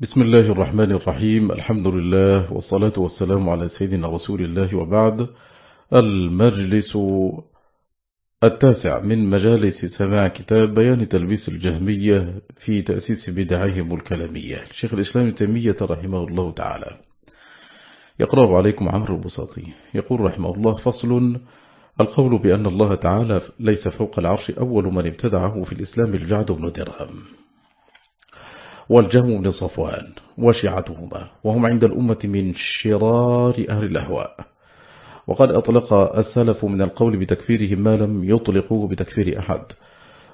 بسم الله الرحمن الرحيم. الحمد لله والصلاة والسلام على سيدنا رسول الله وبعد. المجلس التاسع من مجالس سماع كتاب بيان تلبيس الجهمية في تأسيس بدعهم الكلامية. شيخ الإسلام تيمية رحمه الله تعالى. يقرأ عليكم عمرو البساطي. يقول رحمه الله فصل القول بأن الله تعالى ليس فوق العرش أول من ابتدعه في الإسلام الجعد بن درهم. والجهم بن صفوان وشيعتهما وهم عند الأمة من شرار أهل الأهواء. وقد أطلق السلف من القول بتكفيرهم ما لم يطلقوه بتكفير أحد.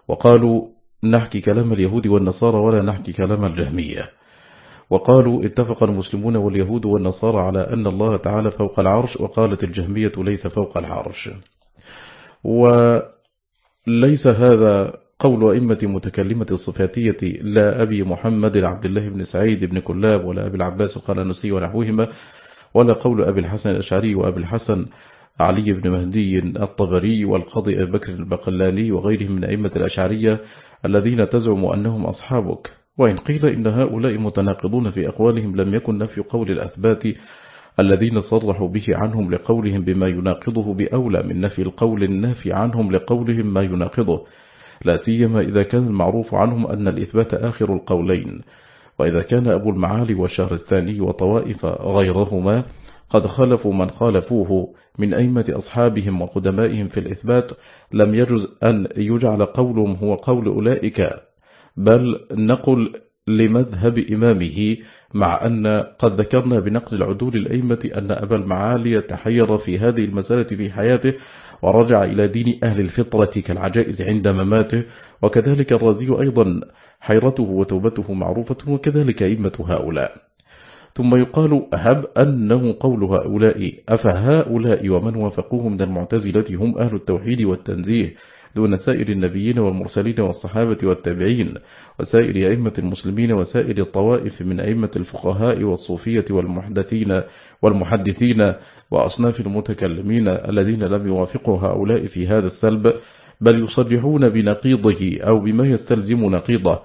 وقالوا نحكي كلام اليهود والنصارى ولا نحكي كلام الجهمية. وقالوا اتفق المسلمون واليهود والنصارى على أن الله تعالى فوق العرش وقالت الجهمية ليس فوق العرش. وليس هذا قول أئمة متكلمة الصفاتية لا أبي محمد عبد الله بن سعيد بن كلاب ولا أبي العباس القلنسي ونحوهما ولا قول أبي الحسن الأشعري وأبي الحسن علي بن مهدي الطبري والقاضي أبي بكر البقلاني وغيرهم من أئمة الأشعرية الذين تزعم أنهم أصحابك. وإن قيل إن هؤلاء متناقضون في أقوالهم لم يكن نفي قول الأثبات الذين صرحوا به عنهم لقولهم بما يناقضه بأولى من نفي القول النافي عنهم لقولهم ما يناقضه. لا سيما إذا كان المعروف عنهم أن الإثبات آخر القولين وإذا كان أبو المعالي والشهرستاني وطوائف غيرهما قد خالفوا من خالفوه من أئمة أصحابهم وقدمائهم في الإثبات لم يجز أن يجعل قولهم هو قول أولئك بل نقل لمذهب إمامه مع أن قد ذكرنا بنقل العدول الأئمة أن أبا المعالي تحير في هذه المسألة في حياته ورجع إلى دين أهل الفطرة كالعجائز عند مماته وكذلك الرازي أيضا حيرته وتوبته معروفة وكذلك أئمة هؤلاء. ثم يقال هب أنه قول هؤلاء أفهؤلاء ومن وافقوه من المعتزلة هم أهل التوحيد والتنزيه دون سائر النبيين والمرسلين والصحابة والتابعين وسائر أئمة المسلمين وسائر الطوائف من أئمة الفقهاء والصوفية والمحدثين والمحدثين وأصناف المتكلمين الذين لم يوافقوا هؤلاء في هذا السلب بل يصرحون بنقيضه أو بما يستلزم نقيضه.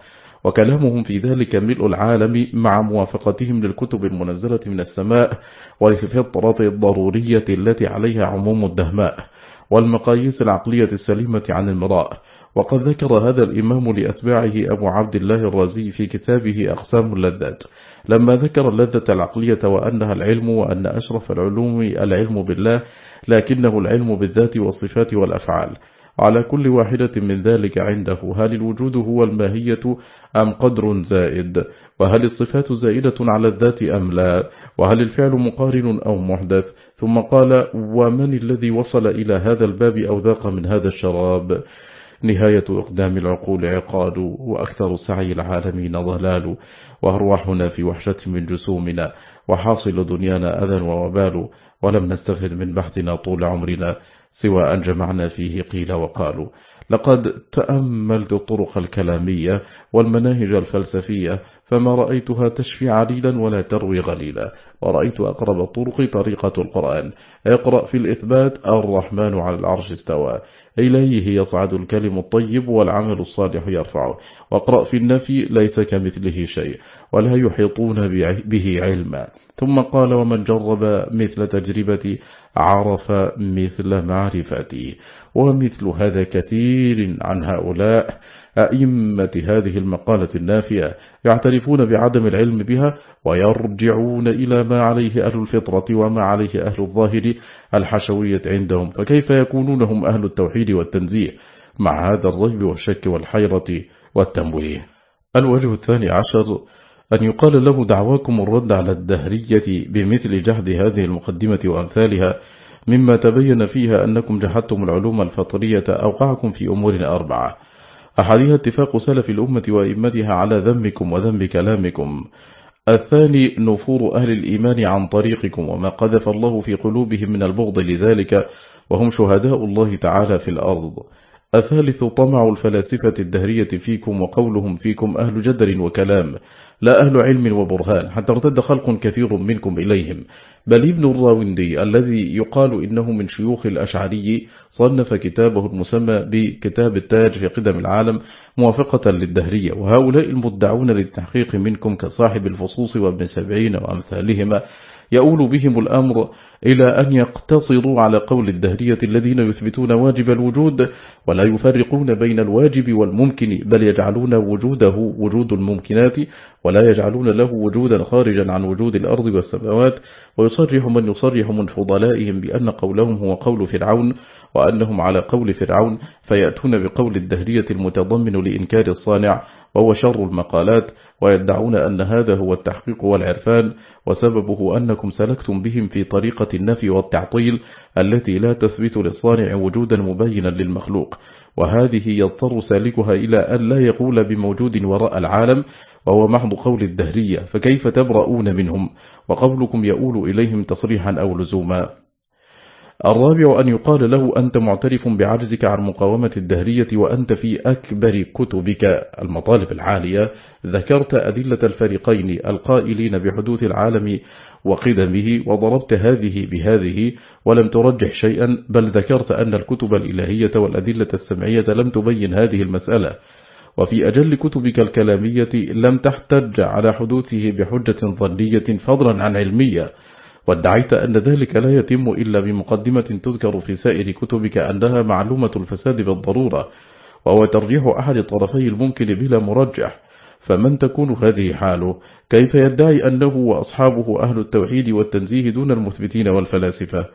وكلامهم في ذلك ملء العالم مع موافقتهم للكتب المنزلة من السماء وللفطرة الضرورية التي عليها عموم الدهماء. والمقاييس العقلية السليمة عن المراء. وقد ذكر هذا الإمام لأتباعه أبو عبد الله الرازي في كتابه أقسام اللذات. لما ذكر اللذة العقلية وأنها العلم وأن أشرف العلوم العلم بالله لكنه العلم بالذات والصفات والأفعال. على كل واحدة من ذلك عنده. هل الوجود هو الماهية أم قدر زائد؟ وهل الصفات زائدة على الذات أم لا؟ وهل الفعل مقارن أو محدث؟ ثم قال ومن الذي وصل إلى هذا الباب أو ذاق من هذا الشراب؟ نهاية إقدام العقول عقاد وأكثر سعي العالمين ضلال وأرواحنا في وحشة من جسومنا وحاصل دنيانا أذى ووبال ولم نستفد من بحثنا طول عمرنا سوى أن جمعنا فيه قيل وقالوا لقد تأملت الطرق الكلامية والمناهج الفلسفية فما رأيتها تشفي عليلا ولا تروي غليلا. ورأيت أقرب الطرق طريقة القرآن. اقرأ في الإثبات الرحمن على العرش استوى. إليه يصعد الكلم الطيب والعمل الصالح يرفعه. واقرأ في النفي ليس كمثله شيء ولا يحيطون به علما. ثم قال ومن جرب مثل تجربتي عرف مثل معرفتي. ومثل هذا كثير عن هؤلاء. أئمة هذه المقالة النافية يعترفون بعدم العلم بها ويرجعون إلى ما عليه أهل الفطرة وما عليه أهل الظاهر الحشوية عندهم فكيف يكونون هم أهل التوحيد والتنزيه مع هذا الريب والشك والحيرة والتمويه؟ الوجه الثاني عشر أن يقال له دعواكم الرد على الدهرية بمثل جهد هذه المقدمة وأمثالها مما تبين فيها أنكم جحدتم العلوم الفطرية أوقعكم في أمور أربعة. أحدها اتفاق سلف الأمة وإمتها على ذنبكم وذنب كلامكم. الثاني نفور أهل الإيمان عن طريقكم وما قذف الله في قلوبهم من البغض لذلك وهم شهداء الله تعالى في الأرض. الثالث طمع الفلاسفة الدهرية فيكم وقولهم فيكم أهل جدر وكلام. لا أهل علم وبرهان. حتى ارتد خلق كثير منكم إليهم. بل ابن الراوندي الذي يقال إنه من شيوخ الأشعري صنف كتابه المسمى بكتاب التاج في قدم العالم موافقة للدهرية. وهؤلاء المدعون للتحقيق منكم كصاحب الفصوص وابن سبعين وأمثالهما. يؤول بهم الأمر إلى أن يقتصروا على قول الدهرية الذين يثبتون واجب الوجود ولا يفرقون بين الواجب والممكن بل يجعلون وجوده وجود الممكنات ولا يجعلون له وجودا خارجا عن وجود الأرض والسماوات ويصرح من يصرح من فضلائهم بأن قولهم هو قول فرعون وأنهم على قول فرعون فيأتون بقول الدهرية المتضمن لإنكار الصانع وهو شر المقالات ويدعون أن هذا هو التحقيق والعرفان وسببه أنكم سلكتم بهم في طريقة النفي والتعطيل التي لا تثبت للصانع وجودا مبينا للمخلوق. وهذه يضطر سالكها إلى أن لا يقول بموجود وراء العالم وهو محض قول الدهرية فكيف تبرؤون منهم؟ وقولكم يؤول إليهم تصريحا أو لزوما. الرابع أن يقال له أنت معترف بعجزك عن مقاومة الدهرية وأنت في أكبر كتبك. المطالب العالية ذكرت أدلة الفريقين القائلين بحدوث العالم وقدمه وضربت هذه بهذه ولم ترجح شيئا بل ذكرت أن الكتب الإلهية والأدلة السمعية لم تبين هذه المسألة. وفي أجل كتبك الكلامية لم تحتج على حدوثه بحجة ظنية فضلا عن علمية. وادعيت أن ذلك لا يتم إلا بمقدمة تذكر في سائر كتبك أنها معلومة الفساد بالضرورة وهو ترجيح أحد طرفي الممكن بلا مرجح. فمن تكون هذه حاله؟ كيف يدعي أنه وأصحابه أهل التوحيد والتنزيه دون المثبتين والفلاسفة؟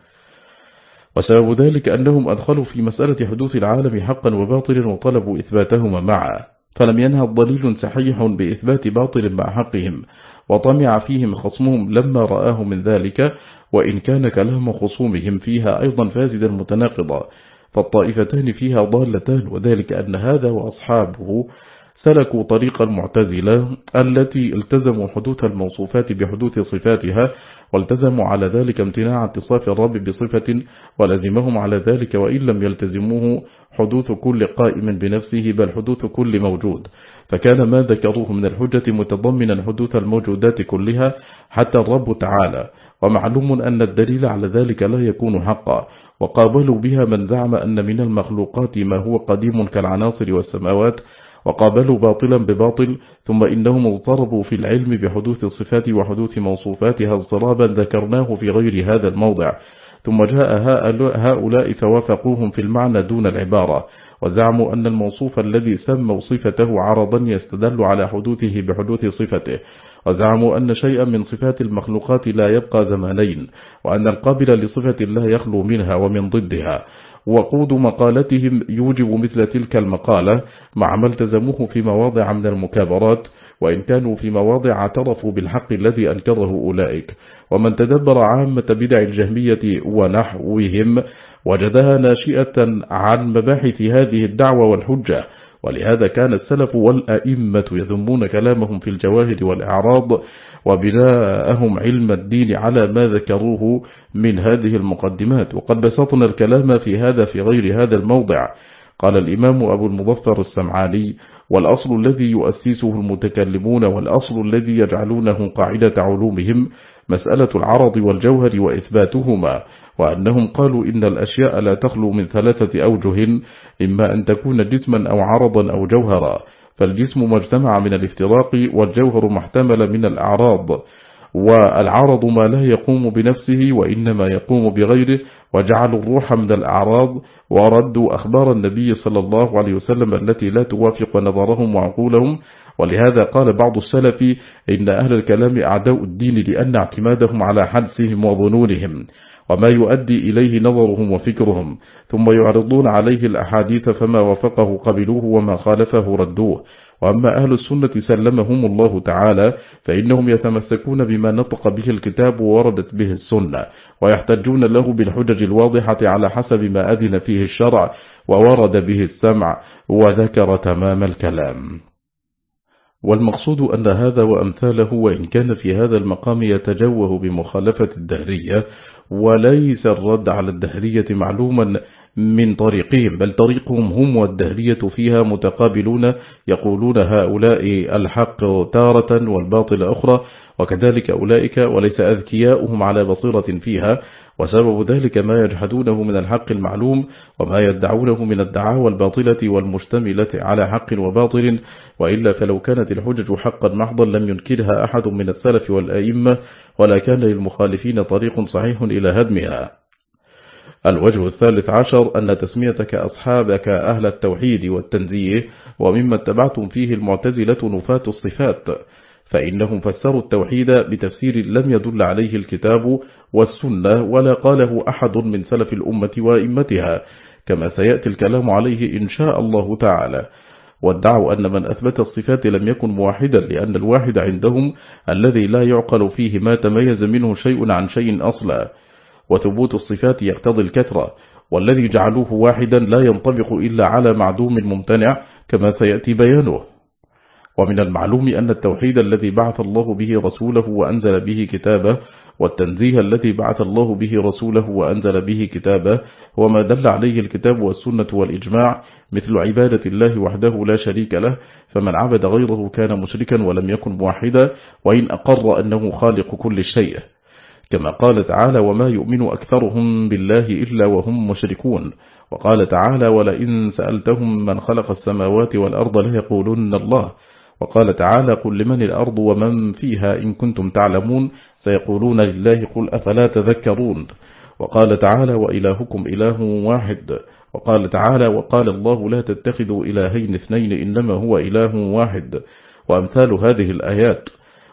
وسبب ذلك أنهم أدخلوا في مسألة حدوث العالم حقا وباطلا وطلبوا إثباتهما معا. فلم ينهض دليل صحيح بإثبات باطل مع حقهم وطمع فيهم خصمهم لما رآه من ذلك وإن كان كلام خصومهم فيها أيضا فاسدا متناقضا فالطائفتان فيها ضالتان وذلك أن هذا وأصحابه سلكوا طريق المعتزلة التي التزموا حدوث الموصوفات بحدوث صفاتها والتزموا على ذلك امتناع اتصاف الرب بصفة ولزمهم على ذلك وإن لم يلتزموه حدوث كل قائم بنفسه بل حدوث كل موجود. فكان ما ذكروه من الحجة متضمنا حدوث الموجودات كلها حتى الرب تعالى. ومعلوم أن الدليل على ذلك لا يكون حقا. وقابلوا بها من زعم أن من المخلوقات ما هو قديم كالعناصر والسماوات وقابلوا باطلا بباطل ثم إنهم اضطربوا في العلم بحدوث الصفات وحدوث موصوفاتها اضطرابا ذكرناه في غير هذا الموضع. ثم جاء هؤلاء فوافقوهم في المعنى دون العبارة. وزعموا أن الموصوف الذي سموا صفته عرضا يستدل على حدوثه بحدوث صفته. وزعموا أن شيئا من صفات المخلوقات لا يبقى زمانين وأن القابل لصفة لا يخلو منها ومن ضدها. وقود مقالتهم يوجب مثل تلك المقالة مع ما التزموه في مواضع من المكابرات وإن كانوا في مواضع اعترفوا بالحق الذي أنكره أولئك. ومن تدبر عامة بدع الجهمية ونحوهم وجدها ناشئة عن مباحث هذه الدعوة والحجة. ولهذا كان السلف والأئمة يذمون كلامهم في الجواهر والإعراض وبناءهم علم الدين على ما ذكروه من هذه المقدمات. وقد بسطنا الكلام في هذا في غير هذا الموضع. قال الإمام أبو المظفر السمعاني والأصل الذي يؤسسه المتكلمون والأصل الذي يجعلونه قاعدة علومهم مسألة العرض والجوهر وإثباتهما وأنهم قالوا إن الأشياء لا تخلو من ثلاثة أوجه إما أن تكون جسما أو عرضا أو جوهرا. فالجسم ما اجتمع من الافتراق والجوهر محتمل من الأعراض والعرض ما لا يقوم بنفسه وإنما يقوم بغيره وجعلوا الروح من الأعراض. وردوا أخبار النبي صلى الله عليه وسلم التي لا توافق نظرهم وعقولهم. ولهذا قال بعض السلف إن أهل الكلام أعداء الدين لأن اعتمادهم على حدسهم وظنونهم. وما يؤدي إليه نظرهم وفكرهم ثم يعرضون عليه الأحاديث فما وفقه قبلوه وما خالفه ردوه. وأما أهل السنة سلمهم الله تعالى فإنهم يتمسكون بما نطق به الكتاب ووردت به السنة ويحتجون له بالحجج الواضحة على حسب ما أذن فيه الشرع وورد به السمع وذكر تمام الكلام. والمقصود أن هذا وأمثاله وإن كان في هذا المقام يتجوه بمخالفة الدهرية وليس الرد على الدهرية معلوما من طريقهم بل طريقهم هم والدهرية فيها متقابلون يقولون هؤلاء الحق تارة والباطل أخرى وكذلك أولئك وليس أذكياؤهم على بصيرة فيها وسبب ذلك ما يجحدونه من الحق المعلوم وما يدعونه من الدعاوى الباطلة والمشتملة على حق وباطل وإلا فلو كانت الحجج حقا محضا لم ينكرها أحد من السلف والآئمة ولا كان للمخالفين طريق صحيح إلى هدمها. الوجه الثالث عشر أن تسميتك أصحابك أهل التوحيد والتنزيه ومما اتبعتم فيه المعتزلة نفاة الصفات. فإنهم فسروا التوحيد بتفسير لم يدل عليه الكتاب والسنة ولا قاله أحد من سلف الأمة وإمتها كما سيأتي الكلام عليه إن شاء الله تعالى. وادعوا أن من أثبت الصفات لم يكن موحدا لأن الواحد عندهم الذي لا يعقل فيه ما تميز منه شيء عن شيء أصلا. وثبوت الصفات يقتضي الكثرة والذي جعلوه واحدا لا ينطبق إلا على معدوم ممتنع كما سيأتي بيانه. ومن المعلوم أن التوحيد الذي بعث الله به رسوله وأنزل به كتابه والتنزيه الذي بعث الله به رسوله وأنزل به كتابه هو ما دل عليه الكتاب والسنة والإجماع مثل عبادة الله وحده لا شريك له فمن عبد غيره كان مشركا ولم يكن موحدا وإن أقر أنه خالق كل شيء. كما قال تعالى وما يؤمن أكثرهم بالله إلا وهم مشركون وقال تعالى ولئن سألتهم من خلق السماوات والأرض ليقولن الله وقال تعالى قل لمن الأرض ومن فيها إن كنتم تعلمون سيقولون لله قل أفلا تذكرون وقال تعالى وإلهكم إله واحد وقال تعالى وقال الله لا تتخذوا إلهين اثنين إنما هو إله واحد وأمثال هذه الآيات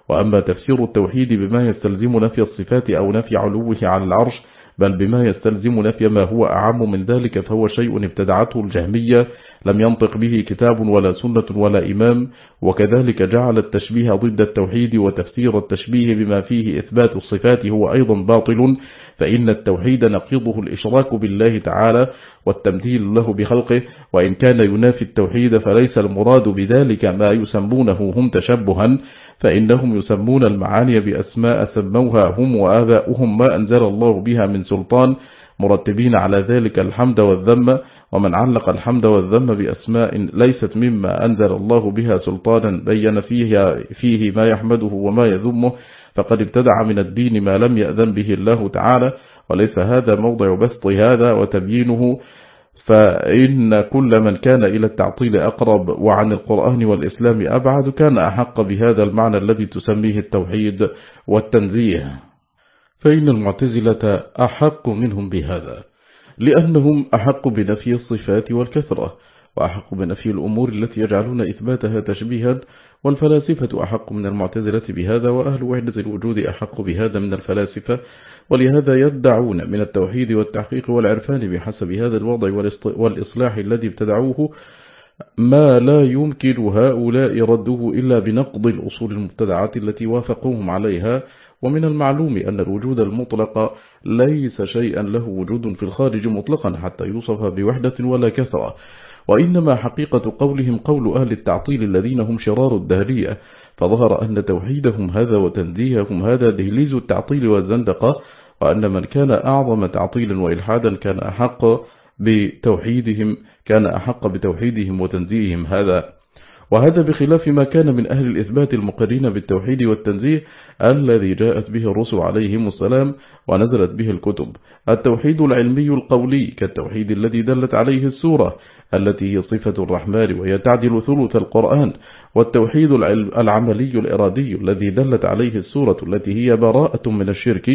وأما تفسير التوحيد بما يستلزم نفي الصفات أو نفي علوه على العرش بل بما يستلزم نفي ما هو أعم من ذلك فهو شيء ابتدعته الجهمية لم ينطق به كتاب ولا سنة ولا إمام وكذلك جعل التشبيه ضد التوحيد وتفسير التشبيه بما فيه إثبات الصفات هو أيضا باطل فإن التوحيد نقيضه الإشراك بالله تعالى والتمثيل له بخلقه وإن كان ينافي التوحيد فليس المراد بذلك ما يسمونه هم تشبها فإنهم يسمون المعاني بأسماء سموها هم وآباؤهم ما أنزل الله بها من سلطان مرتبين على ذلك الحمد والذم ومن علق الحمد والذم بأسماء ليست مما أنزل الله بها سلطانا بين فيه, فيه ما يحمده وما يذمه فقد ابتدع من الدين ما لم يأذن به الله تعالى وليس هذا موضع بسط هذا وتبيينه فإن كل من كان إلى التعطيل أقرب وعن القرآن والإسلام أبعد كان أحق بهذا المعنى الذي تسميه التوحيد والتنزيه. فإن المعتزلة أحق منهم بهذا لأنهم أحق بنفي الصفات والكثرة وأحق بنفي الأمور التي يجعلون إثباتها تشبيها والفلاسفة أحق من المعتزلة بهذا وأهل وحدة الوجود أحق بهذا من الفلاسفة ولهذا يدعون من التوحيد والتحقيق والعرفان بحسب هذا الوضع والإصلاح الذي ابتدعوه ما لا يمكن هؤلاء رده إلا بنقض الأصول المبتدعات التي وافقوهم عليها ومن المعلوم أن الوجود المطلق ليس شيئا له وجود في الخارج مطلقا حتى يوصف بوحدة ولا كثرة وإنما حقيقة قولهم قول أهل التعطيل الذين هم شرار الدهرية فظهر أن توحيدهم هذا وتنزيههم هذا دهليز التعطيل والزندقة وأن من كان أعظم تعطيل وإلحادا كان أحق بتوحيدهم كان أحق بتوحيدهم وتنزيههم هذا. وهذا بخلاف ما كان من أهل الإثبات المقرين بالتوحيد والتنزيه الذي جاءت به الرسل عليهم السلام ونزلت به الكتب. التوحيد العلمي القولي كالتوحيد الذي دلت عليه السورة التي هي صفة الرحمن وهي تعدل ثلث القرآن والتوحيد العملي الإرادي الذي دلت عليه السورة التي هي براءة من الشرك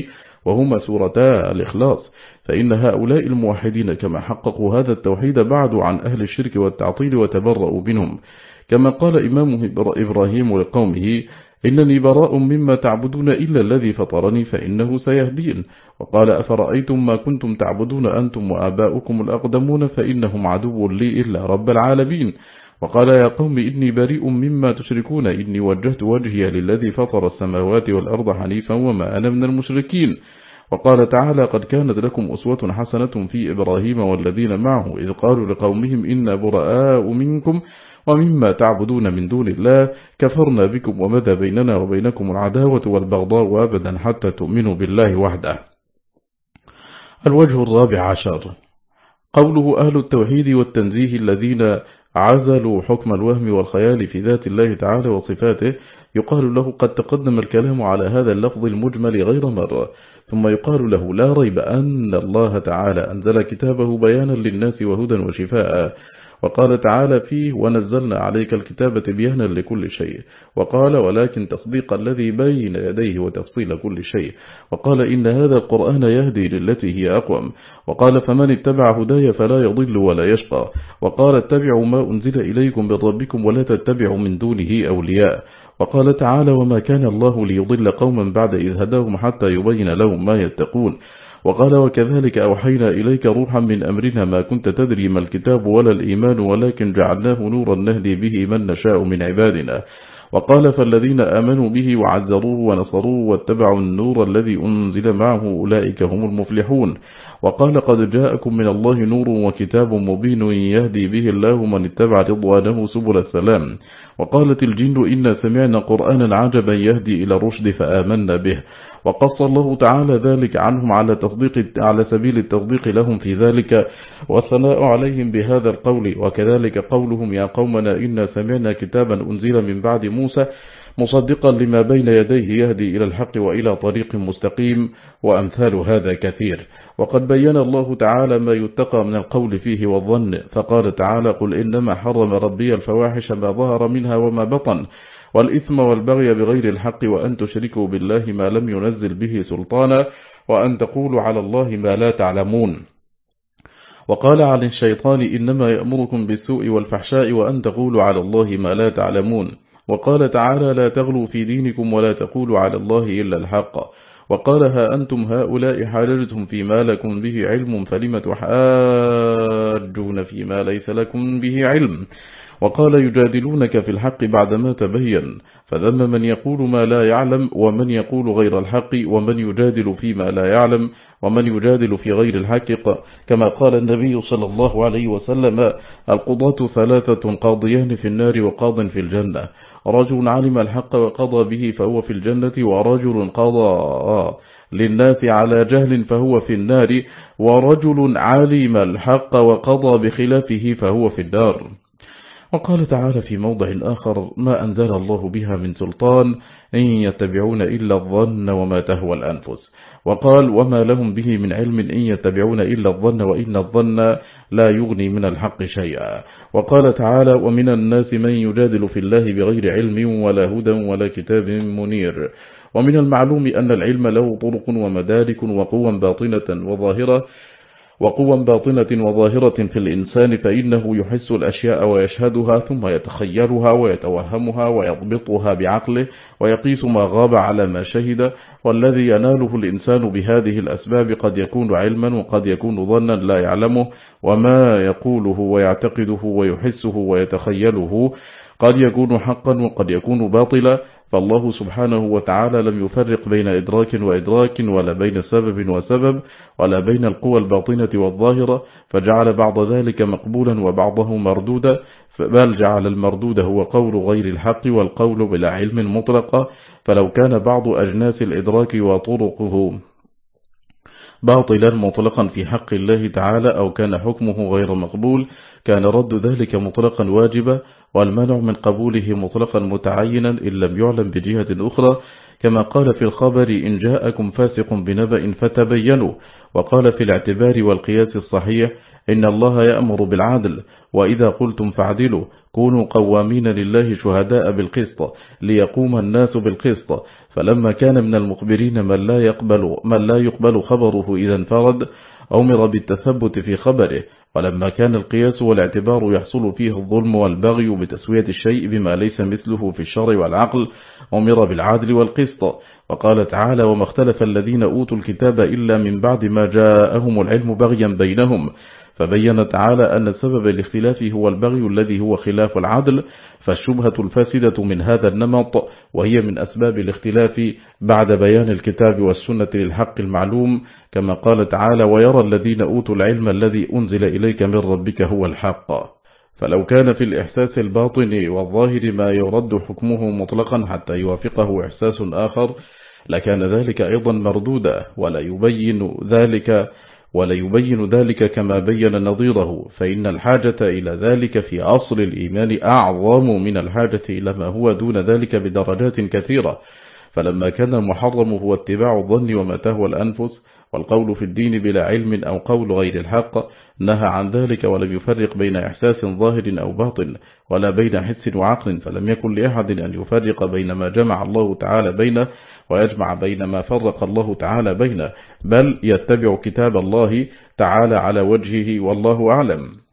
وهما سورتا الإخلاص. فإن هؤلاء الموحدين كما حققوا هذا التوحيد بعدوا عن أهل الشرك والتعطيل وتبرأوا منهم. كما قال إمامه إبراهيم لقومه إنني براء مما تعبدون إلا الذي فطرني فإنه سيهدين. وقال أفرأيتم ما كنتم تعبدون أنتم وآباؤكم الأقدمون فإنهم عدو لي إلا رب العالمين. وقال يا قوم إني بريء مما تشركون إني وجهت وجهي للذي فطر السماوات والأرض حنيفا وما أنا من المشركين. وقال تعالى قد كانت لكم أسوة حسنة في إبراهيم والذين معه إذ قالوا لقومهم إنا براء منكم ومما تعبدون من دون الله كفرنا بكم ومدى بيننا وبينكم العداوة والبغضاء أبدا حتى تؤمنوا بالله وحده. الوجه الرابع عشر. قوله أهل التوحيد والتنزيه الذين عزلوا حكم الوهم والخيال في ذات الله تعالى وصفاته يقال له قد تقدم الكلام على هذا اللفظ المجمل غير مرة ثم يقال له لا ريب أن الله تعالى أنزل كتابه بيانا للناس وهدى وشفاء. وقال تعالى فيه ونزلنا عليك الكتاب بيانا لكل شيء. وقال ولكن تصديق الذي بين يديه وتفصيل كل شيء. وقال إن هذا القرآن يهدي للتي هي أقوم. وقال فمن اتبع هدايا فلا يضل ولا يشقى. وقال اتبعوا ما أنزل إليكم من ربكم ولا تتبعوا من دونه أولياء. وقال تعالى وما كان الله ليضل قوما بعد إذ هداهم حتى يبين لهم ما يتقون. وقال وكذلك أوحينا إليك روحا من أمرنا ما كنت تدري ما الكتاب ولا الإيمان ولكن جعلناه نورا نهدي به من نشاء من عبادنا. وقال فالذين آمنوا به وعزروه ونصروه واتبعوا النور الذي أنزل معه أولئك هم المفلحون. وقال قد جاءكم من الله نور وكتاب مبين يهدي به الله من اتبع رضوانه سبل السلام. وقالت الجن إنا سمعنا قرآنا عجبا يهدي إلى الرشد فآمنا به. وقص الله تعالى ذلك عنهم على تصديق على سبيل التصديق لهم في ذلك. والثناء عليهم بهذا القول. وكذلك قولهم يا قومنا إنا سمعنا كتابا أنزل من بعد موسى مصدقا لما بين يديه يهدي إلى الحق وإلى طريق مستقيم وأمثال هذا كثير. وقد بين الله تعالى ما يتقى من القول فيه والظن فقال تعالى قل إنما حرم ربي الفواحش ما ظهر منها وما بطن والإثم والبغي بغير الحق وأن تشركوا بالله ما لم ينزل به سلطانا وأن تقولوا على الله ما لا تعلمون. وقال عن الشيطان إنما يأمركم بالسوء والفحشاء وأن تقولوا على الله ما لا تعلمون. وقال تعالى لا تغلوا في دينكم ولا تقولوا على الله إلا الحق. وقال ها أنتم هؤلاء حاججتم فيما لكم به علم فلم تحاجون فيما ليس لكم به علم؟ وقال يجادلونك في الحق بعدما تبين فذم من يقول ما لا يعلم ومن يقول غير الحق ومن يجادل فيما لا يعلم ومن يجادل في غير الحق. كما قال النبي صلى الله عليه وسلم القضاة ثلاثة قاضيان في النار وقاض في الجنة. رجل علم الحق وقضى به فهو في الجنة ورجل قضى للناس على جهل فهو في النار ورجل علم الحق وقضى بخلافه فهو في الدار وقال تعالى في موضع آخر ما أنزل الله بها من سلطان إن يتبعون إلا الظن وما تهوى الأنفس. وقال وما لهم به من علم إن يتبعون إلا الظن وإن الظن لا يغني من الحق شيئا. وقال تعالى ومن الناس من يجادل في الله بغير علم ولا هدى ولا كتاب منير. ومن المعلوم أن العلم له طرق ومدارك وقوى باطنة وظاهرة وقوى باطنة وظاهرة في الإنسان فإنه يحس الأشياء ويشهدها ثم يتخيرها ويتوهمها ويضبطها بعقله ويقيس ما غاب على ما شهد والذي يناله الإنسان بهذه الأسباب قد يكون علما وقد يكون ظنا لا يعلمه وما يقوله ويعتقده ويحسه ويتخيله قد يكون حقا وقد يكون باطلا فالله سبحانه وتعالى لم يفرق بين إدراك وإدراك ولا بين سبب وسبب ولا بين القوى الباطنة والظاهرة فجعل بعض ذلك مقبولا وبعضه مردودا بل جعل المردود هو قول غير الحق والقول بلا علم مطلقة فلو كان بعض أجناس الإدراك وطرقه باطلا مطلقا في حق الله تعالى أو كان حكمه غير مقبول كان رد ذلك مطلقا واجبا والمنع من قبوله مطلقا متعينا إن لم يعلم بجهة أخرى كما قال في الخبر إن جاءكم فاسق بنبأ فتبينوا وقال في الاعتبار والقياس الصحيح إن الله يأمر بالعدل وإذا قلتم فعدلوا كونوا قوامين لله شهداء بالقسط ليقوم الناس بالقسط فلما كان من المخبرين من لا يقبل, من لا يقبل خبره إذا انفرد أمر بالتثبت في خبره ولما كان القياس والاعتبار يحصل فيه الظلم والبغي بتسوية الشيء بما ليس مثله في الشر والعقل أمر بالعدل والقسط. وقال تعالى وما اختلف الذين أوتوا الكتاب إلا من بعد ما جاءهم العلم بغيا بينهم. فبين تعالى أن سبب الاختلاف هو البغي الذي هو خلاف العدل فالشبهة الفاسدة من هذا النمط وهي من أسباب الاختلاف بعد بيان الكتاب والسنة للحق المعلوم. كما قال تعالى ويرى الذين أوتوا العلم الذي أنزل إليك من ربك هو الحق. فلو كان في الإحساس الباطن والظاهر ما يرد حكمه مطلقا حتى يوافقه إحساس آخر لكان ذلك أيضا مردودا ولا يبين ذلك وليبين ذلك كما بين نظيره. فإن الحاجة إلى ذلك في أصل الإيمان أعظم من الحاجة إلى ما هو دون ذلك بدرجات كثيرة. فلما كان المحرم هو اتباع الظن وما تهوى الأنفس والقول في الدين بلا علم أو قول غير الحق نهى عن ذلك ولم يفرق بين إحساس ظاهر أو باطن ولا بين حس وعقل فلم يكن لأحد أن يفرق بين ما جمع الله تعالى بينه ويجمع بين ما فرق الله تعالى بينه بل يتبع كتاب الله تعالى على وجهه والله أعلم.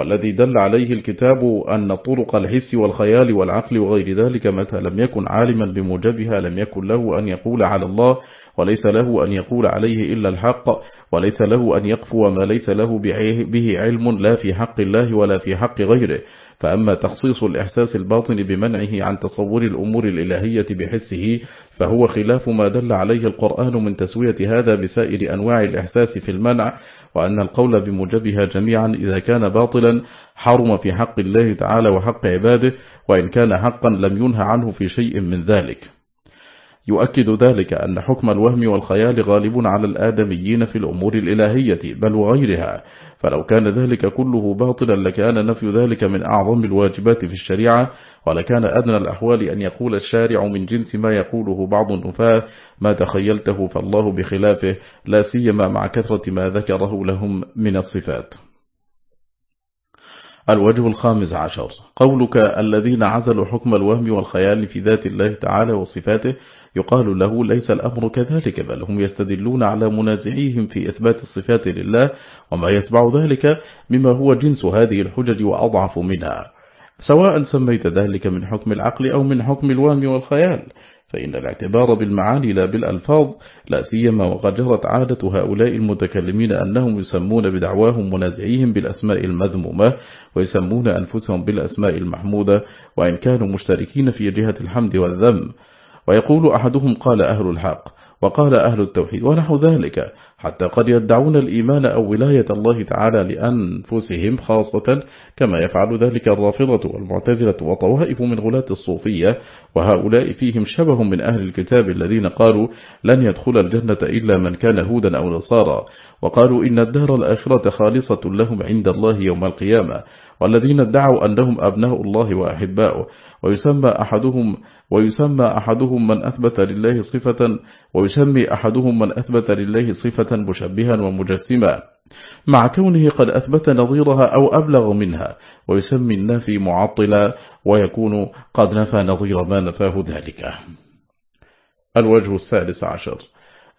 والذي دل عليه الكتاب أن طرق الحس والخيال والعقل وغير ذلك متى لم يكن عالما بموجبها لم يكن له أن يقول على الله وليس له أن يقول عليه إلا الحق وليس له أن يقفو ما ليس له به علم لا في حق الله ولا في حق غيره. فأما تخصيص الإحساس الباطن بمنعه عن تصور الأمور الإلهية بحسه فهو خلاف ما دل عليه القرآن من تسوية هذا بسائر أنواع الإحساس في المنع وأن القول بموجبها جميعا إذا كان باطلا حرم في حق الله تعالى وحق عباده وإن كان حقا لم ينهى عنه في شيء من ذلك. يؤكد ذلك أن حكم الوهم والخيال غالب على الآدميين في الأمور الإلهية بل وغيرها. فلو كان ذلك كله باطلا لكان نفي ذلك من أعظم الواجبات في الشريعة ولكان أدنى الأحوال أن يقول الشارع من جنس ما يقوله بعض النفاة ما تخيلته فالله بخلافه لا سيما مع كثرة ما ذكره لهم من الصفات. الوجه الخامس عشر. قولك الذين عزلوا حكم الوهم والخيال في ذات الله تعالى وصفاته يقال له ليس الأمر كذلك بل هم يستدلون على منازعيهم في إثبات الصفات لله وما يتبع ذلك مما هو جنس هذه الحجج وأضعف منها. سواء سميت ذلك من حكم العقل أو من حكم الوهم والخيال فإن الاعتبار بالمعاني لا بالألفاظ لا سيما وقد جرت عادة هؤلاء المتكلمين أنهم يسمون بدعواهم منازعيهم بالأسماء المذمومة ويسمون أنفسهم بالأسماء المحمودة وإن كانوا مشتركين في جهة الحمد والذم. ويقول أحدهم قال أهل الحق وقال أهل التوحيد ونحو ذلك حتى قد يدعون الإيمان أو ولاية الله تعالى لأنفسهم خاصة كما يفعل ذلك الرافضة والمعتزلة وطوائف من غلاة الصوفية وهؤلاء فيهم شبه من أهل الكتاب الذين قالوا لن يدخل الجنة إلا من كان هودا أو نصارى وقالوا إن الدار الآخرة خالصة لهم عند الله يوم القيامة والذين ادعوا أنهم أبناء الله وأحباؤه. ويسمى أحدهم ويسمى أحدهم من أثبت لله صفة ويسمي أحدهم من أثبت لله صفة مشبها ومجسما. مع كونه قد أثبت نظيرها أو أبلغ منها. ويسمي النافي معطلا ويكون قد نفى نظير ما نفاه ذلك. الوجه السادس عشر.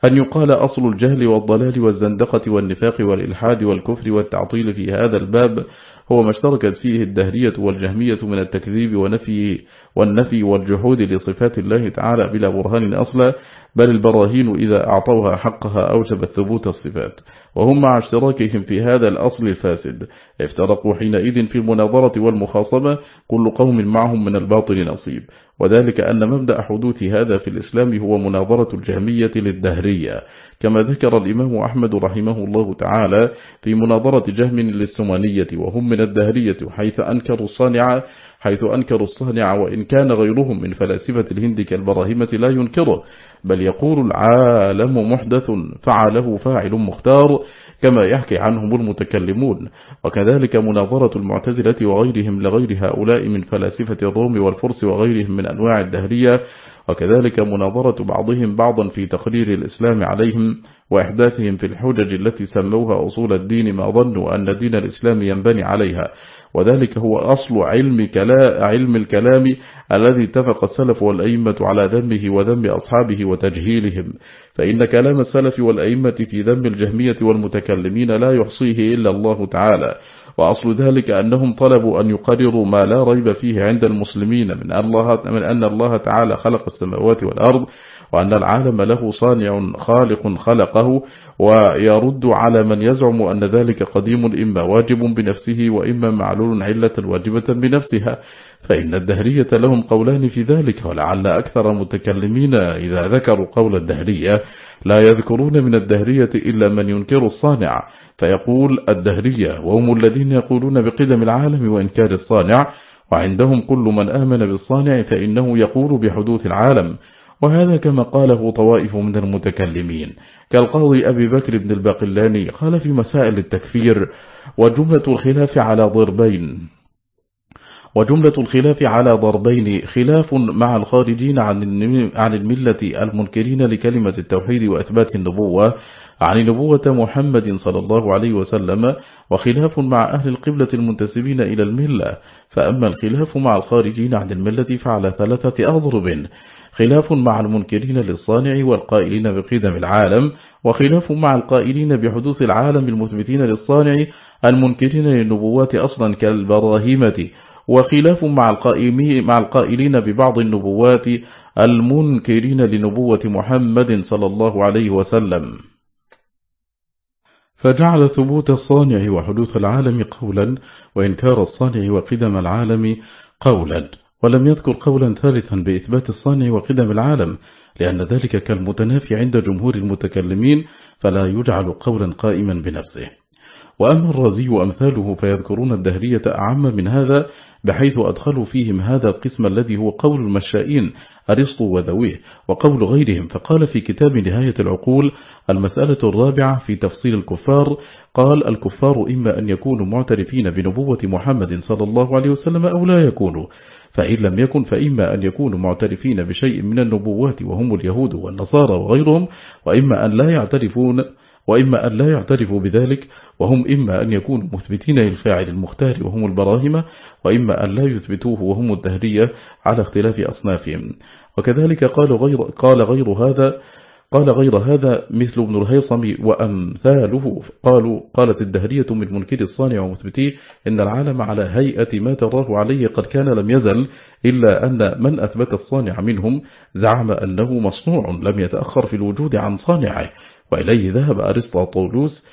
أن يقال أصل الجهل والضلال والزندقة والنفاق والإلحاد والكفر والتعطيل في هذا الباب هو ما اشتركت فيه الدهرية والجهمية من التكذيب ونفي والنفي والجحود لصفات الله تعالى بلا برهان أصلا بل البراهين إذا أعطوها حقها أوجبت ثبوت الصفات. وهم مع اشتراكهم في هذا الأصل الفاسد. افترقوا حينئذ في المناظرة والمخاصمة كل قوم معهم من الباطل نصيب. وذلك أن مبدأ حدوث هذا في الإسلام هو مناظرة الجهمية للدهرية كما ذكر الإمام أحمد رحمه الله تعالى في مناظرة جهم للسمانية وهم من الدهرية حيث أنكروا الصانع حيث أنكروا الصانع وإن كان غيرهم من فلاسفة الهند كالبراهمة لا ينكره بل يقول العالم محدث فعله فاعل مختار كما يحكي عنهم المتكلمون. وكذلك مناظرة المعتزلة وغيرهم لغير هؤلاء من فلاسفة الروم والفرس وغيرهم من أنواع الدهرية. وكذلك مناظرة بعضهم بعضا في تقرير الإسلام عليهم وإحداثهم في الحجج التي سموها أصول الدين ما ظنوا أن دين الإسلام ينبني عليها. وذلك هو أصل علم, كلا علم الكلام الذي اتفق السلف والأئمة على ذنبه وذنب أصحابه وتجهيلهم. فإن كلام السلف والأئمة في ذنب الجهمية والمتكلمين لا يحصيه إلا الله تعالى. وأصل ذلك أنهم طلبوا أن يقرروا ما لا ريب فيه عند المسلمين من, الله من أن الله تعالى خلق السماوات والأرض وأن العالم له صانع خالق خلقه ويرد على من يزعم أن ذلك قديم إما واجب بنفسه وإما معلول علة واجبة بنفسها. فإن الدهرية لهم قولان في ذلك ولعل أكثر متكلمين إذا ذكروا قول الدهرية لا يذكرون من الدهرية إلا من ينكر الصانع. فيقول الدهرية وهم الذين يقولون بقدم العالم وإنكار الصانع وعندهم كل من آمن بالصانع فإنه يقول بحدوث العالم. وهذا كما قاله طوائف من المتكلمين. كالقاضي أبي بكر بن الباقلاني قال في مسائل التكفير وجملة الخلاف على ضربين. وجملة الخلاف على ضربين خلاف مع الخارجين عن الملة المنكرين لكلمة التوحيد وأثبات النبوة عن نبوة محمد صلى الله عليه وسلم وخلاف مع أهل القبلة المنتسبين إلى الملة. فأما الخلاف مع الخارجين عن الملة فعلى ثلاثة أضرب. خلاف مع المنكرين للصانع والقائلين بقدم العالم وخلاف مع القائلين بحدوث العالم المثبتين للصانع المنكرين للنبوات أصلا كالبراهيمة وخلاف مع القائلين ببعض النبوات المنكرين لنبوة محمد صلى الله عليه وسلم. فجعل ثبوت الصانع وحدوث العالم قولا وإنكار الصانع وقدم العالم قولا. ولم يذكر قولا ثالثا بإثبات الصانع وقدم العالم لأن ذلك كالمتنافي عند جمهور المتكلمين فلا يجعل قولا قائما بنفسه. وأما الرازي وأمثاله فيذكرون الدهرية أعم من هذا بحيث أدخلوا فيهم هذا القسم الذي هو قول المشائين أرسطو وذويه وقول غيرهم فقال في كتاب نهاية العقول المسألة الرابعة في تفصيل الكفار قال الكفار إما أن يكونوا معترفين بنبوة محمد صلى الله عليه وسلم أو لا يكونوا فإن لم يكن فإما أن يكونوا معترفين بشيء من النبوات وهم اليهود والنصارى وغيرهم وإما أن لا يعترفون وإما أن لا يعترفوا بذلك وهم إما أن يكونوا مثبتين للفاعل المختار وهم البراهمة وإما أن لا يثبتوه وهم الدهرية على اختلاف أصنافهم. وكذلك قال غير, قال غير هذا قال غير هذا مثل ابن الهيصم وأمثاله. قالوا قالت الدهرية من منكر الصانع ومثبتيه إن العالم على هيئة ما تراه عليه قد كان لم يزل إلا أن من أثبت الصانع منهم زعم أنه مصنوع لم يتأخر في الوجود عن صانعه. وإليه ذهب أرسطاطولوس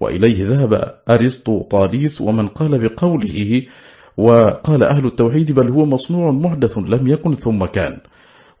وإليه ذهب أرسطوطاليس ومن قال بقوله وقال أهل التوحيد بل هو مصنوع محدث لم يكن ثم كان.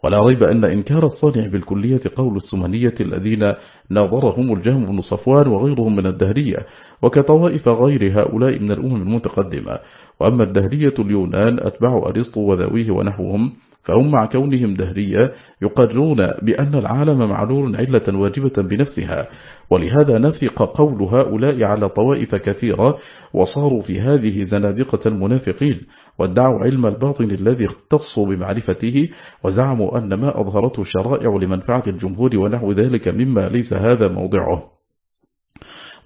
ولا ريب أن إنكار الصانع بالكلية قول السمنية الذين ناظرهم الجهم بن صفوان وغيرهم من الدهرية وكطوائف غير هؤلاء من الأمم المتقدمة. وأما الدهرية اليونان أتبع أرسطو وذويه ونحوهم فهم مع كونهم دهرية يقررون بأن العالم معلول علة واجبة بنفسها ولهذا نفق قول هؤلاء على طوائف كثيرة وصاروا في هذه زنادقة المنافقين وادعوا علم الباطن الذي اختصوا بمعرفته وزعموا أن ما أظهرته الشرائع لمنفعة الجمهور ونحو ذلك مما ليس هذا موضعه.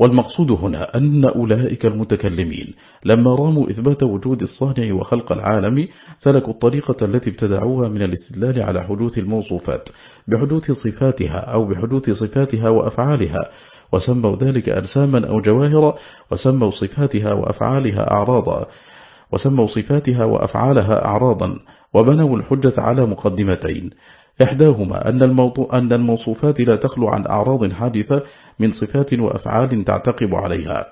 والمقصود هنا أن أولئك المتكلمين لما راموا إثبات وجود الصانع وخلق العالم سلكوا الطريقة التي ابتدعوها من الاستدلال على حدوث الموصوفات بحدوث صفاتها أو بحدوث صفاتها وأفعالها وسموا ذلك أرساما أو جواهر وسموا صفاتها وأفعالها أعراضا وسموا صفاتها وأفعالها أعراضا وبنوا الحجة على مقدمتين. إحداهما أن, الموضوع أن الموصوفات لا تخلو عن أعراض حادثة من صفات وأفعال تعتقب عليها.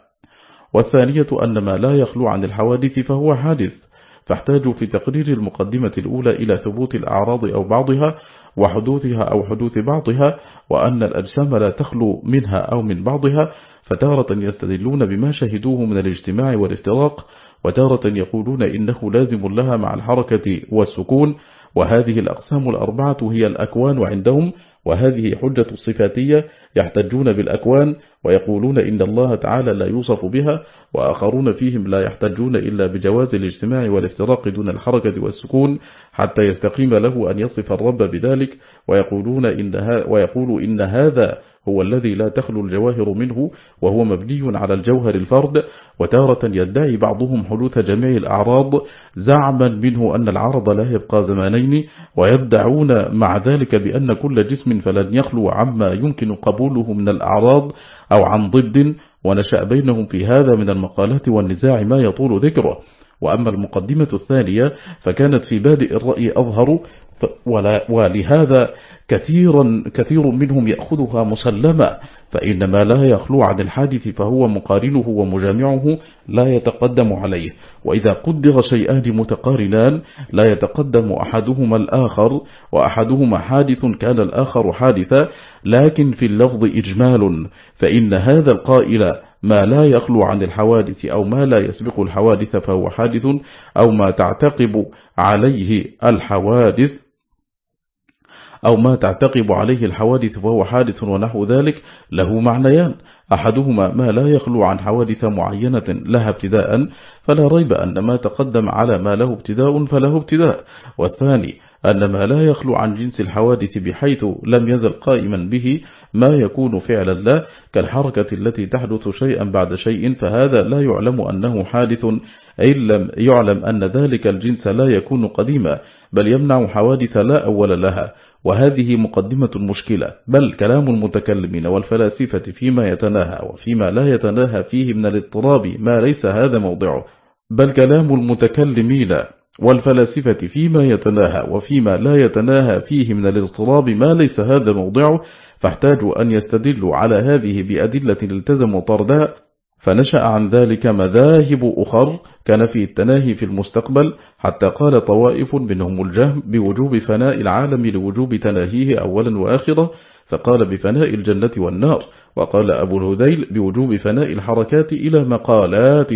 والثانية أن ما لا يخلو عن الحوادث فهو حادث فاحتاجوا في تقرير المقدمة الأولى إلى ثبوت الأعراض أو بعضها وحدوثها أو حدوث بعضها وأن الأجسام لا تخلو منها أو من بعضها فتارة يستدلون بما شهدوه من الاجتماع والافتراق وتارة يقولون إنه لازم لها مع الحركة والسكون وهذه الأقسام الأربعة هي الأكوان عندهم وهذه حجة الصفاتية يحتجون بالأكوان ويقولون إن الله تعالى لا يوصف بها وآخرون فيهم لا يحتجون إلا بجواز الاجتماع والافتراق دون الحركة والسكون حتى يستقيم له أن يصف الرب بذلك ويقولون إن, ويقول إن هذا هو الذي لا تخلو الجواهر منه وهو مبني على الجوهر الفرد وتارة يدعي بعضهم حدوث جميع الأعراض زعما منه أن العرض لا يبقى زمانين ويدعون مع ذلك بأن كل جسم فلن يخلو عما يمكن قبوله من الأعراض أو عن ضد ونشأ بينهم في هذا من المقالات والنزاع ما يطول ذكره. وأما المقدمة الثانية فكانت في بادئ الرأي أظهر ولهذا كثيرا كثير منهم يأخذها مسلمة فإن ما لا يخلو عن الحادث فهو مقارنه ومجامعه لا يتقدم عليه. وإذا قدر شيئان متقارنان لا يتقدم أحدهما الآخر وأحدهما حادث كان الآخر حادثا لكن في اللفظ إجمال. فإن هذا القائل ما لا يخلو عن الحوادث أو ما لا يسبق الحوادث فهو حادث أو ما تعتقب عليه الحوادث. أو ما تعتقب عليه الحوادث وهو حادث ونحو ذلك له معنيان. أحدهما ما لا يخلو عن حوادث معينة لها ابتداء فلا ريب أن ما تقدم على ما له ابتداء فله ابتداء. والثاني أن ما لا يخلو عن جنس الحوادث بحيث لم يزل قائما به ما يكون فعلا لا كالحركة التي تحدث شيئا بعد شيء فهذا لا يعلم أنه حادث إن لم يعلم أن ذلك الجنس لا يكون قديما بل يمنع حوادث لا أول لها. وهذه مقدمة مشكلة بل كلام المتكلمين والفلاسفة فيما يتناهى وفيما لا يتناهى فيه من الاضطراب ما ليس هذا موضعه بل كلام المتكلمين والفلاسفة فيما يتناهى وفيما لا يتناهى فيه من الاضطراب ما ليس هذا موضعه فاحتاجوا أن يستدلوا على هذه بأدلة التزموا طردها فنشأ عن ذلك مذاهب أخر كان في التناهي في المستقبل حتى قال طوائف منهم الجهم بوجوب فناء العالم لوجوب تناهيه أولا وآخرة فقال بفناء الجنة والنار وقال أبو الهذيل بوجوب فناء الحركات إلى مقالات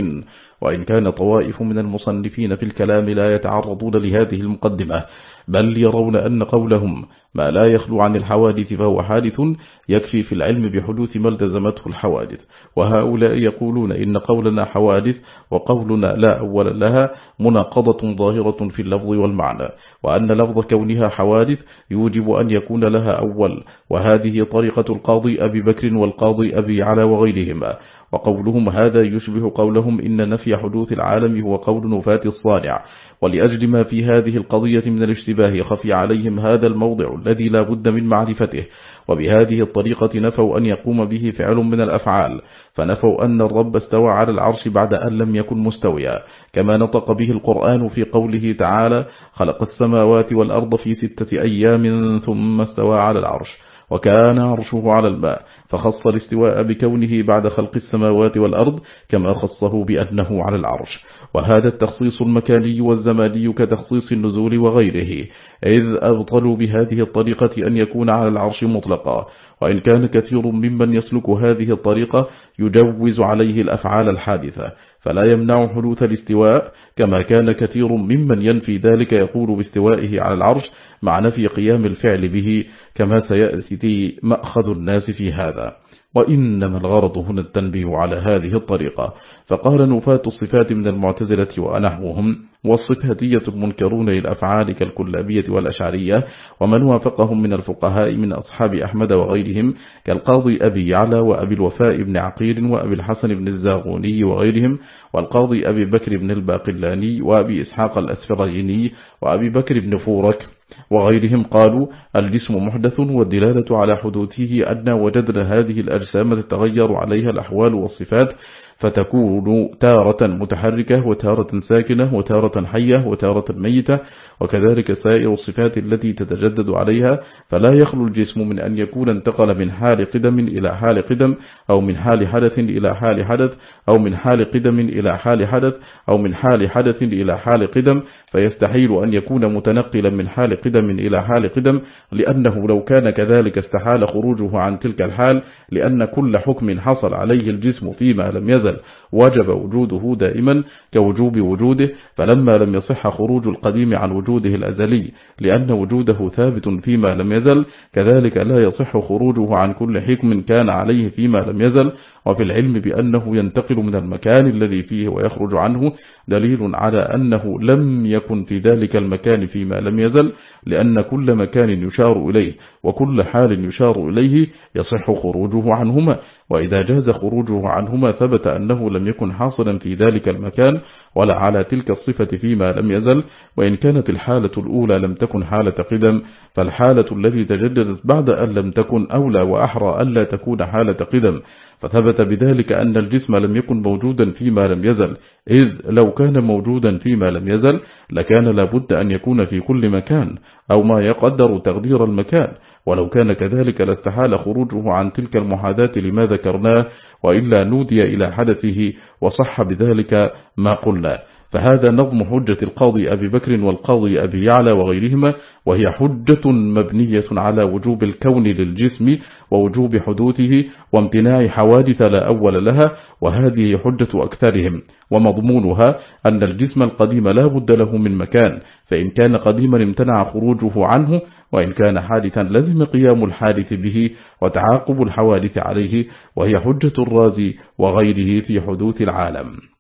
وإن كان طوائف من المصنفين في الكلام لا يتعرضون لهذه المقدمة بل يرون أن قولهم ما لا يخلو عن الحوادث فهو حادث يكفي في العلم بحدوث ما التزمته الحوادث. وهؤلاء يقولون إن قولنا حوادث وقولنا لا أول لها مناقضة ظاهرة في اللفظ والمعنى وأن لفظ كونها حوادث يوجب أن يكون لها أول. وهذه طريقة القاضي أبي بكر والقاضي أبي على وغيرهما. وقولهم هذا يشبه قولهم إن نفي حدوث العالم هو قول نفاة الصانع ولأجل ما في هذه القضية من الاشتباه خفي عليهم هذا الموضع الذي لا بد من معرفته وبهذه الطريقة نفوا أن يقوم به فعل من الأفعال فنفوا أن الرب استوى على العرش بعد أن لم يكن مستويا كما نطق به القرآن في قوله تعالى خلق السماوات والأرض في ستة أيام ثم استوى على العرش وكان عرشه على الماء فخص الاستواء بكونه بعد خلق السماوات والأرض كما خصه بأنه على العرش. وهذا التخصيص المكاني والزماني كتخصيص النزول وغيره إذ أبطلوا بهذه الطريقة أن يكون على العرش مطلقا. وإن كان كثير ممن يسلك هذه الطريقة يجوز عليه الأفعال الحادثة. فلا يمنع حدوث الاستواء كما كان كثير ممن ينفي ذلك يقول باستوائه على العرش مع نفي قيام الفعل به كما سيأتي مأخذ الناس في هذا. وإنما الغرض هنا التنبيه على هذه الطريقة. فقال نفاة الصفات من المعتزلة ونحوهم والصفاتية المنكرون للأفعال كالكلابية والأشعرية ومن وافقهم من الفقهاء من أصحاب أحمد وغيرهم كالقاضي أبي يعلى وأبي الوفاء بن عقيل وأبي الحسن بن الزاغوني وغيرهم والقاضي أبي بكر بن الباقلاني وأبي إسحاق الأسفراجيني وأبي بكر بن فورك وغيرهم قالوا الجسم محدث والدلالة على حدوثه أن وجدنا هذه الأجسام تتغير عليها الأحوال والصفات فتكون تارة متحركة وتارة ساكنة وتارة حية وتارة ميتة وكذلك سائر الصفات التي تتجدد عليها فلا يخلو الجسم من أن يكون انتقل من حال قدم إلى حال قدم أو من حال حدث إلى حال حدث أو من حال قدم إلى حال حدث أو من حال حدث إلى حال قدم. فيستحيل أن يكون متنقلا من حال قدم إلى حال قدم لأنه لو كان كذلك استحال خروجه عن تلك الحال لأن كل حكم حصل عليه الجسم فيما لم يزل. وجب وجوده دائما كوجوب وجوده فلما لم يصح خروج القديم عن وجوده الأزلي لأن وجوده ثابت فيما لم يزل كذلك لا يصح خروجه عن كل حكم كان عليه فيما لم يزل وفي العلم بأنه ينتقل من المكان الذي فيه ويخرج عنه دليل على أنه لم يكن في ذلك المكان فيما لم يزل لأن كل مكان يشار إليه وكل حال يشار إليه يصح خروجه عنهما وإذا جاز خروجه عنهما ثبت أنه لم يكن حاصلا في ذلك المكان ولا على تلك الصفة فيما لم يزل وإن كانت الحالة الأولى لم تكن حالة قدم فالحالة التي تجددت بعد أن لم تكن أولى وأحرى ألا تكون حالة قدم. فثبت بذلك أن الجسم لم يكن موجودا فيما لم يزل إذ لو كان موجودا فيما لم يزل لكان لابد أن يكون في كل مكان أو ما يقدر تقدير المكان. ولو كان كذلك لاستحال خروجه عن تلك المحاذاة لما ذكرناه وإلا نودي إلى حدثه وصح بذلك ما قلنا. فهذا نظم حجة القاضي أبي بكر والقاضي أبي يعلى وغيرهما وهي حجة مبنية على وجوب الكون للجسم ووجوب حدوثه وامتناع حوادث لا أول لها وهذه حجة أكثرهم. ومضمونها أن الجسم القديم لا بد له من مكان فإن كان قديما امتنع خروجه عنه وإن كان حادثا لزم قيام الحادث به وتعاقب الحوادث عليه وهي حجة الرازي وغيره في حدوث العالم.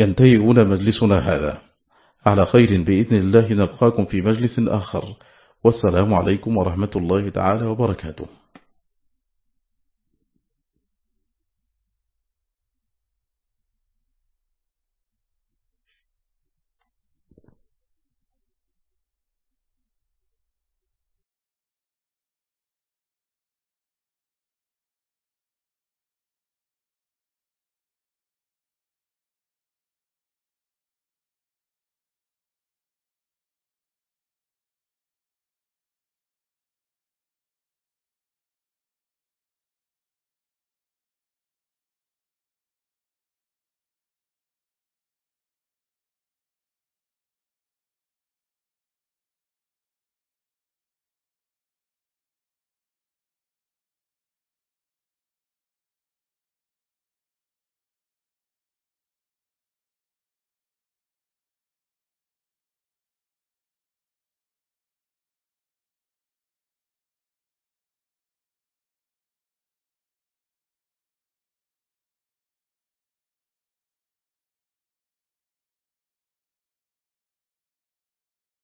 ينتهي هنا مجلسنا هذا. على خير بإذن الله نلقاكم في مجلس آخر. والسلام عليكم ورحمة الله تعالى وبركاته.